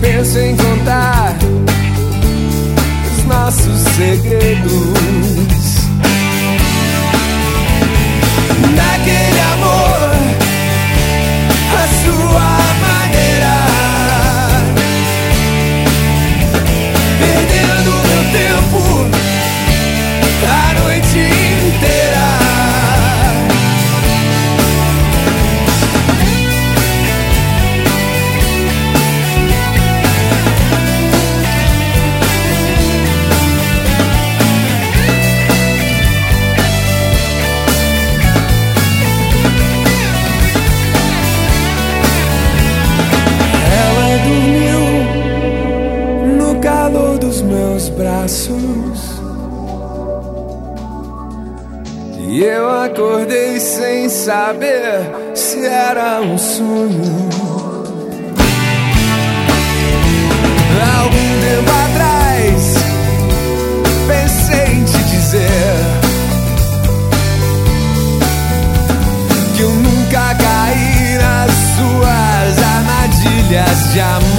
penso em contar os nossos segredos. Dos meus braços. E eu acordei sem saber se era um sonho. Algum tempo atrás, pensei em te dizer que eu nunca caí nas suas armadilhas de amor.